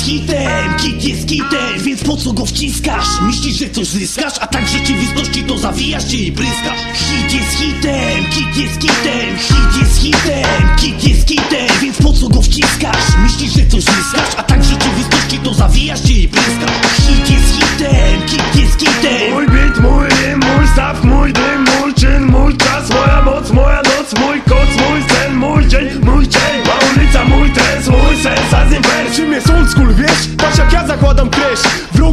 jest hitem, kit jest kitem Więc po co go wciskasz? Myślisz, że coś zyskasz? A tak w rzeczywistości to zawijasz się i bryskasz Hit jest hitem, kit jest kitem Hit jest hitem, kit jest kitem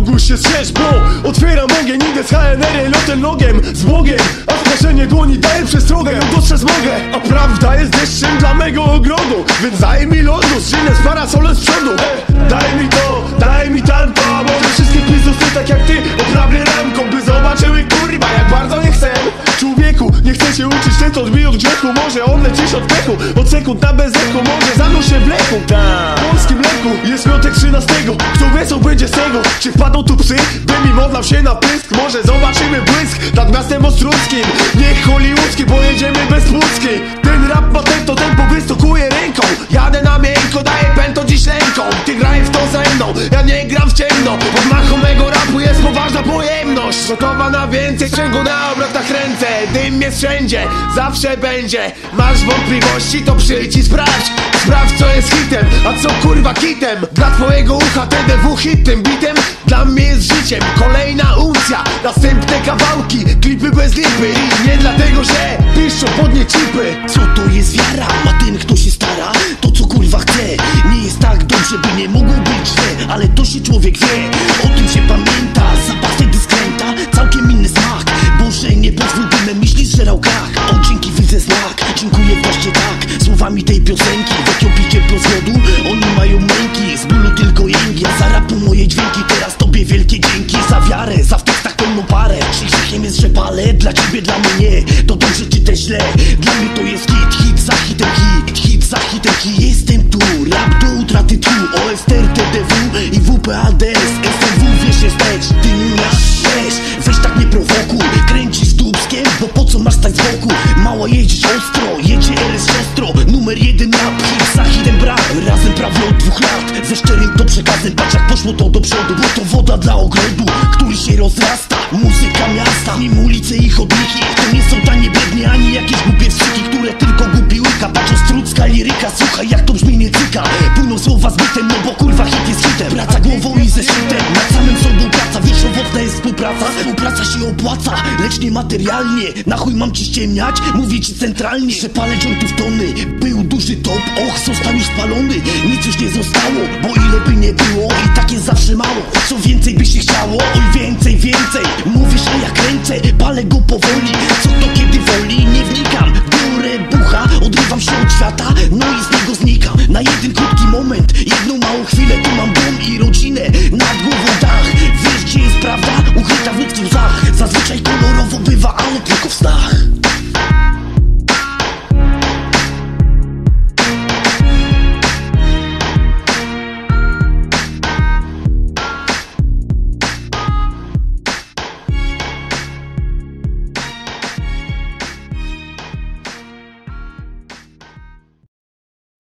Wrogu się strzeż, bo otwieram ogień Idę z HNR lotem nogiem Z Bogiem, a zgaszenie goni Daję przestrogę, ją dostrzec mogę. A prawda jest deszczem dla mego ogrodu Więc daj mi lodu, zżynę z parasolem z przodu. Daj mi to, daj mi tamto A może wszystkie pizdusy tak jak ty. Oprawię ramką, by zobaczyły kurwa Jak bardzo nie chcę. Człowieku, nie chcę się uczyć, ten to odbij od grzechu Może on lecisz od pechu, od sekund na bezechu Może zanurz się w leku, polskim leku Jest piątek 13, będzie Czy wpadną tu psy, by mi modlał się na pysk? Może zobaczymy błysk nad miastem ostruckim Niech hollywoodzki, pojedziemy bez płuckiej Ten rap ma tempo, tempo wystokuje ręką. Jadę na miękko, daję pęto dziś ręką. Ty graj w to ze mną, ja nie gram w ciemno. Pod machą mego rapu jest poważna pojemność. Gotowa na więcej, sprzęgu na obrotach ręce. Dym jest wszędzie, zawsze będzie. Masz wątpliwości, to przyjdź i sprawdź. Sprawdź co jest hitem, a co kurwa kitem? Dla twojego ucha TDW hit tym bitem. Dla mnie jest życiem, kolejna uncja Następne kawałki, klipy bez lipy. I nie dlatego, że piszą pod nie chipy. Co to jest wiara? Ma ten kto się stara? To co kurwa chce. Nie jest tak dobrze by nie mogło być źle. Ale to się człowiek wie O tym się pamięta. Zapach wtedy skręta Całkiem inny smak. Boże nie pozwól dymem myślisz że rał krach O dzięki widzę znak. Dziękuję właśnie tak Słowami tej piosenki Grzechem jest, że Dla ciebie, dla mnie. Nie To dobrze czy też źle? Dla mnie to jest hit Hit za hitem hit Hit za hitem. Hit Jestem tu? Rap do utraty tchu OSTR, TDW i WPADS SMW wiesz jest też Ty nie też Weź tak nie prowokuj. Kręcisz dubskiem Bo po co masz stać z boku? Mała jeździć ostro Jedzie RS siostro. Numer jeden rap Hit za hitem brak Razem prawie od dwóch lat. Ze szczerym to przekazem. Patrz jak poszło to do przodu Bo to woda dla ogrodu się rozrasta. Muzyka miasta Nim ulice i chodniki. To nie są tanie biedni Ani jakieś głupie wstrzyki Które tylko gubi łyka. Patrz ostrucka liryka Słuchaj jak to brzmi nie cyka. Płyną słowa z bytem No bo kurwa hit jest hitem. Praca głową i zeszytem Nad samym sobą praca Wiesz owocna jest współpraca Współpraca się opłaca. Lecz nie materialnie Na chuj mam ci ściemniać? Mówię ci centralnie Że palę jointów tony. Był duży top Och został już spalony. Nic już nie zostało Bo ile by nie było I tak jest zawsze mało. Co więcej by się chciało? Oj więcej, więcej. Mówisz a ja kręcę Palę go powoli. Co to kiedy woli? Nie wnikam. Biorę bucha Odrywam się od świata. No i z niego znikam. Na jeden krótki moment Jedną małą chwilę Tu mam zdobywa, ale tylko w snach